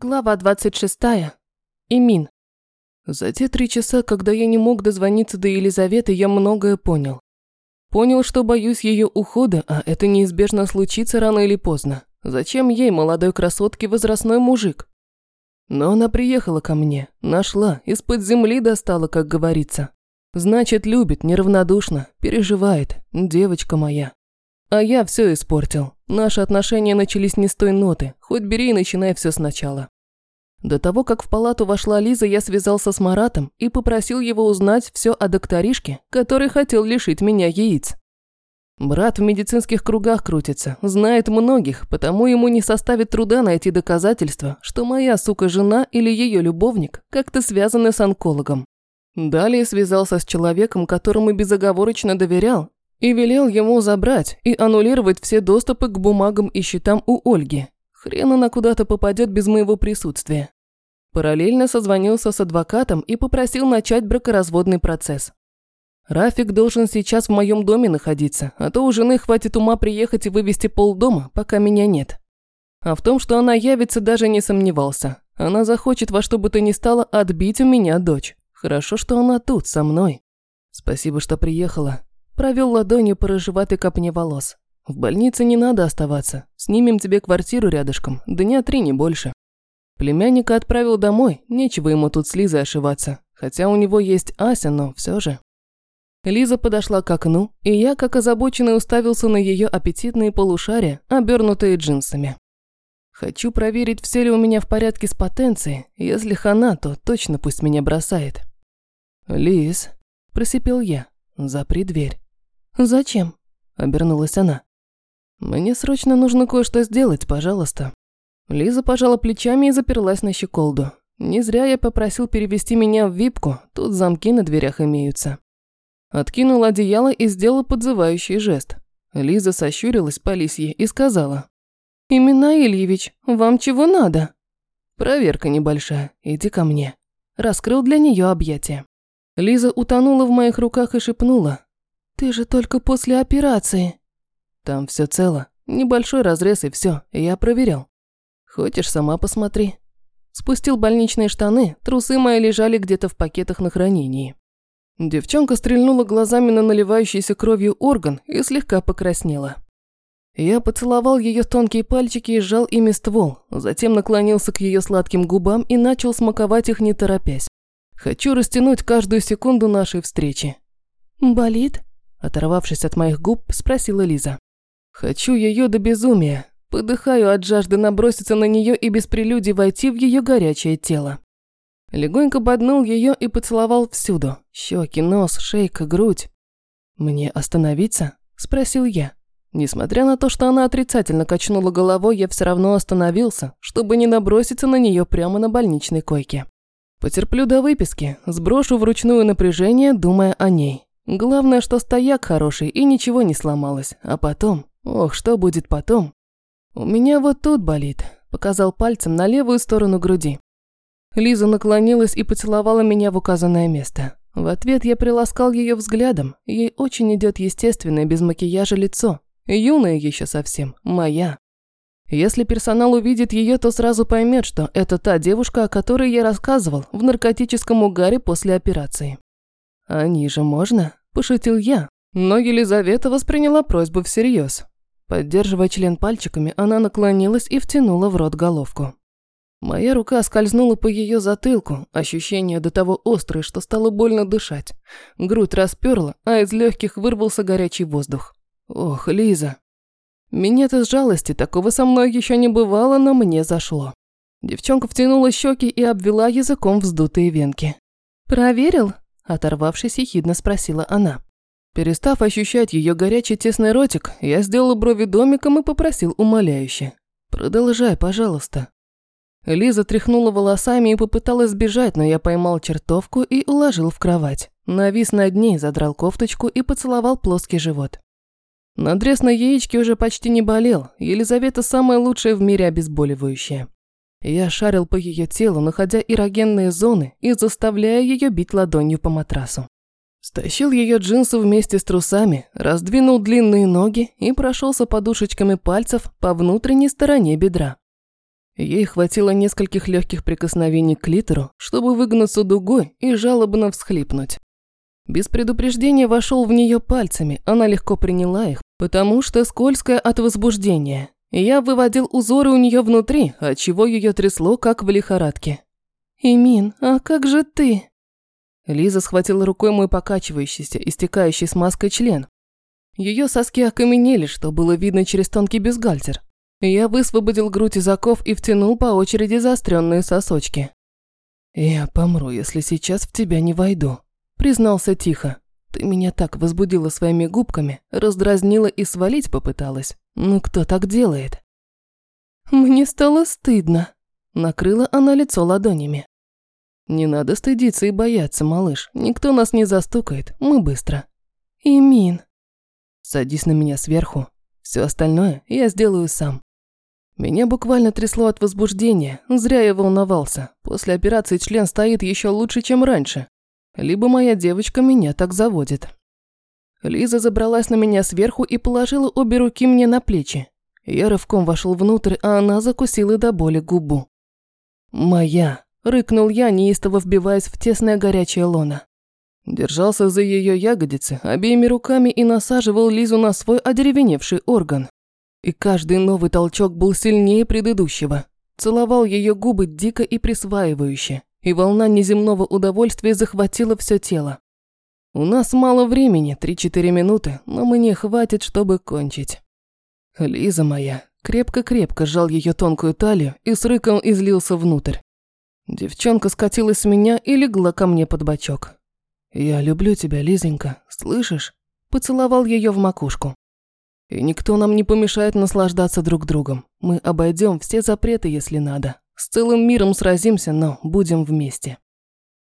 Глава 26. Имин. За те три часа, когда я не мог дозвониться до Елизаветы, я многое понял. Понял, что боюсь ее ухода, а это неизбежно случится рано или поздно. Зачем ей, молодой красотке, возрастной мужик? Но она приехала ко мне, нашла, из-под земли достала, как говорится. Значит, любит, неравнодушно, переживает, девочка моя. А я все испортил. Наши отношения начались не с той ноты, хоть бери и начинай все сначала. До того, как в палату вошла Лиза, я связался с Маратом и попросил его узнать все о докторишке, который хотел лишить меня яиц. Брат в медицинских кругах крутится, знает многих, потому ему не составит труда найти доказательства, что моя сука-жена или ее любовник как-то связаны с онкологом. Далее связался с человеком, которому безоговорочно доверял, и велел ему забрать и аннулировать все доступы к бумагам и счетам у Ольги. Хрен она куда-то попадет без моего присутствия. Параллельно созвонился с адвокатом и попросил начать бракоразводный процесс. Рафик должен сейчас в моем доме находиться, а то у жены хватит ума приехать и вывести полдома, пока меня нет. А в том, что она явится, даже не сомневался. Она захочет во что бы то ни стало отбить у меня дочь. Хорошо, что она тут, со мной. Спасибо, что приехала. Провел ладонью по рыжеватой копне волос. В больнице не надо оставаться. Снимем тебе квартиру рядышком, дня три, не больше. Племянника отправил домой, нечего ему тут с Лизой ошиваться. Хотя у него есть Ася, но все же. Лиза подошла к окну, и я, как озабоченный, уставился на ее аппетитные полушария, обернутые джинсами. Хочу проверить, все ли у меня в порядке с потенцией. Если хана, то точно пусть меня бросает. «Лиз», – просипел я, – «запри дверь». «Зачем?» – обернулась она. «Мне срочно нужно кое-что сделать, пожалуйста». Лиза пожала плечами и заперлась на щеколду. Не зря я попросил перевести меня в випку, тут замки на дверях имеются. Откинул одеяло и сделал подзывающий жест. Лиза сощурилась по лисье и сказала. «Имена Ильевич, вам чего надо?» «Проверка небольшая, иди ко мне». Раскрыл для нее объятия. Лиза утонула в моих руках и шепнула. «Ты же только после операции». «Там все цело. Небольшой разрез и все. Я проверял. Хочешь, сама посмотри». Спустил больничные штаны, трусы мои лежали где-то в пакетах на хранении. Девчонка стрельнула глазами на наливающийся кровью орган и слегка покраснела. Я поцеловал ее тонкие пальчики и сжал ими ствол, затем наклонился к ее сладким губам и начал смаковать их не торопясь. Хочу растянуть каждую секунду нашей встречи. «Болит?» Оторвавшись от моих губ, спросила Лиза. Хочу ее до безумия. Подыхаю от жажды наброситься на нее и без прелюдий войти в ее горячее тело. Легонько боднул ее и поцеловал всюду. Щеки, нос, шейка, грудь. «Мне остановиться?» – спросил я. Несмотря на то, что она отрицательно качнула головой, я все равно остановился, чтобы не наброситься на нее прямо на больничной койке. Потерплю до выписки, сброшу вручную напряжение, думая о ней. Главное, что стояк хороший и ничего не сломалось. А потом... Ох, что будет потом? У меня вот тут болит. Показал пальцем на левую сторону груди. Лиза наклонилась и поцеловала меня в указанное место. В ответ я приласкал ее взглядом. Ей очень идет естественное, без макияжа лицо. Юная еще совсем, моя. Если персонал увидит ее, то сразу поймет, что это та девушка, о которой я рассказывал в наркотическом угаре после операции. А ниже можно? Пошутил я, но Елизавета восприняла просьбу всерьез. Поддерживая член пальчиками, она наклонилась и втянула в рот головку. Моя рука скользнула по ее затылку, ощущение до того острое, что стало больно дышать. Грудь расперла, а из легких вырвался горячий воздух. Ох, Лиза. Меня-то с жалости такого со мной еще не бывало, но мне зашло. Девчонка втянула щеки и обвела языком вздутые венки. «Проверил?» Оторвавшись, ехидно спросила она. Перестав ощущать ее горячий тесный ротик, я сделал брови домиком и попросил умоляюще. «Продолжай, пожалуйста». Лиза тряхнула волосами и попыталась сбежать, но я поймал чертовку и уложил в кровать. Навис над ней, задрал кофточку и поцеловал плоский живот. Надрез на яичке уже почти не болел, Елизавета самая лучшая в мире обезболивающая. Я шарил по ее телу, находя эрогенные зоны и заставляя ее бить ладонью по матрасу. Стащил ее джинсы вместе с трусами, раздвинул длинные ноги и прошелся подушечками пальцев по внутренней стороне бедра. Ей хватило нескольких легких прикосновений к литеру, чтобы выгнуться дугой и жалобно всхлипнуть. Без предупреждения вошел в нее пальцами, она легко приняла их, потому что скользкая от возбуждения. Я выводил узоры у нее внутри, отчего ее трясло, как в лихорадке. «Имин, а как же ты?» Лиза схватила рукой мой покачивающийся, истекающий смазкой член. Ее соски окаменели, что было видно через тонкий бюстгальтер. Я высвободил грудь из оков и втянул по очереди заостренные сосочки. «Я помру, если сейчас в тебя не войду», – признался тихо. «Ты меня так возбудила своими губками, раздразнила и свалить попыталась. Ну кто так делает?» «Мне стало стыдно», – накрыла она лицо ладонями. «Не надо стыдиться и бояться, малыш. Никто нас не застукает, мы быстро». «Имин». «Садись на меня сверху. Все остальное я сделаю сам». Меня буквально трясло от возбуждения, зря я волновался. После операции член стоит еще лучше, чем раньше. Либо моя девочка меня так заводит. Лиза забралась на меня сверху и положила обе руки мне на плечи. Я рывком вошел внутрь, а она закусила до боли губу. «Моя!» – рыкнул я, неистово вбиваясь в тесное горячее лоно. Держался за ее ягодицы обеими руками и насаживал Лизу на свой одеревеневший орган. И каждый новый толчок был сильнее предыдущего. Целовал ее губы дико и присваивающе, и волна неземного удовольствия захватила все тело. У нас мало времени, 3-4 минуты, но мне хватит, чтобы кончить. Лиза моя крепко-крепко сжал ее тонкую талию и с рыком излился внутрь. Девчонка скатилась с меня и легла ко мне под бочок. «Я люблю тебя, Лизонька, слышишь?» Поцеловал ее в макушку. И никто нам не помешает наслаждаться друг другом. Мы обойдем все запреты, если надо. С целым миром сразимся, но будем вместе.